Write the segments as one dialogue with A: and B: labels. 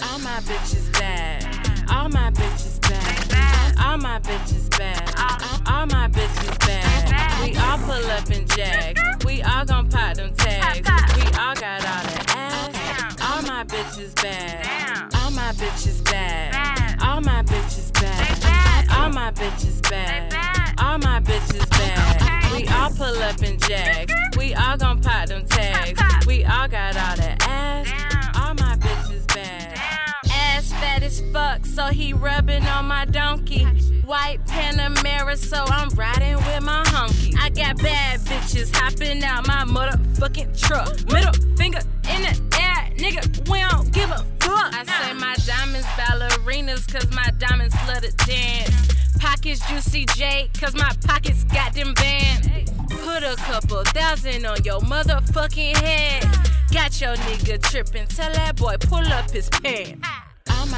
A: my bitches bad. All my bitches bad. All my bitches bad. All my bitches bad. We all pull up in jags. We all gon' pop them tags. We all got all the ass. All my bitches bad. All my bitches bad. All my bitches bad. All my bitches bad. All my bitches bad. We all pull up in jags. As fuck, so he rubbing on my donkey. White Panamera, so I'm riding with my honky. I got bad bitches hopping out my motherfucking truck. Middle finger in the air, nigga, we don't give a fuck. I say my diamonds ballerinas, cause my diamonds love to dance. Pockets juicy J, cause my pockets got them bands. Put a couple thousand on your motherfucking head. Got your nigga trippin', tell that boy pull up his pants.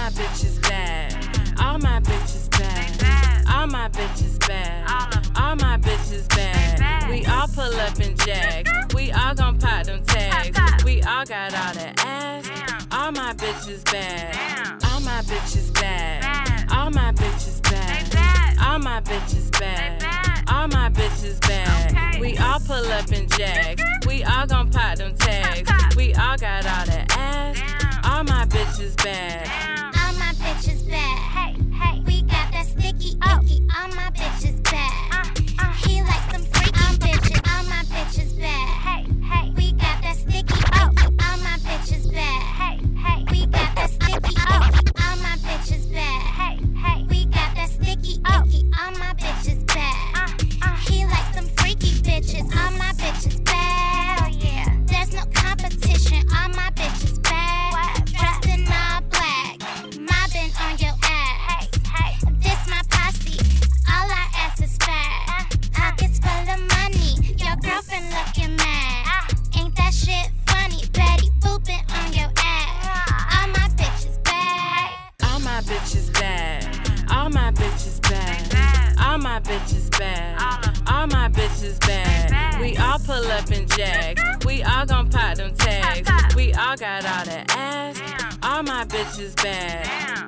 A: My bitches bad. All my bitches bad. All my bitches bad. All my bitches bad. We all pull up in jags. We all gon' pop them tags. We all got all the ass. All my bitches bad. All my bitches bad. All my bitches bad. All my bitches bad. All my bitches bad. We all pull up in jags. We all gon' pop them tags. We all got all the ass. All my bitches bad.
B: Bitches bad. All my bitches bad. All my bitches bad. All my bitches bad. We all
A: pull up in jags. We all gon' pop them tags. We all got all the ass. All my bitches bad.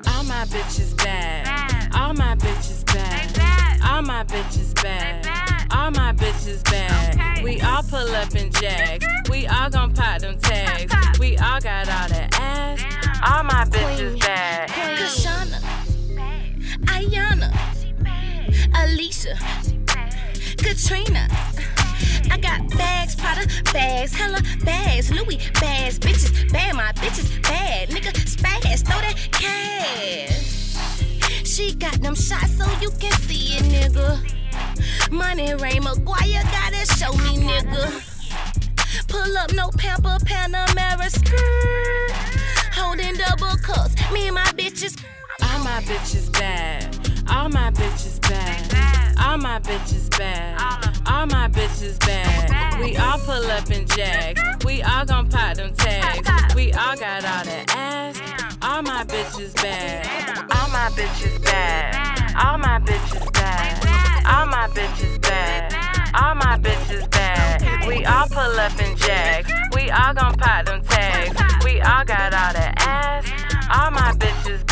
A: All my bitches bad. All my bitches bad. All my bitches bad. All my bitches bad. We all pull up in jags. We all gon' pop them tags. We all got all the ass. All my bitches bad.
C: Alicia, Katrina. I got bags, Prada bags, hella bags, Louis bags, bitches bad, my bitches bad, nigga spaz, throw that cash. She got them shots so you can see it, nigga. Money Ray McGuire gotta show me, nigga. Pull up, no pamper, Panamera skirt. Holding double cups, me and my bitches.
A: All my bitches bad. All my bitches bad. All my bitches bad. All my bitches bad. We all pull up in jags. We all gon' pop them tags. We all got all the ass. All my bitches bad. All my bitches bad. All my bitches bad. All my bitches bad. All my bitches bad. We all pull up in jags. We all gon' pop them tags. We all got all the ass. All my bitches bad.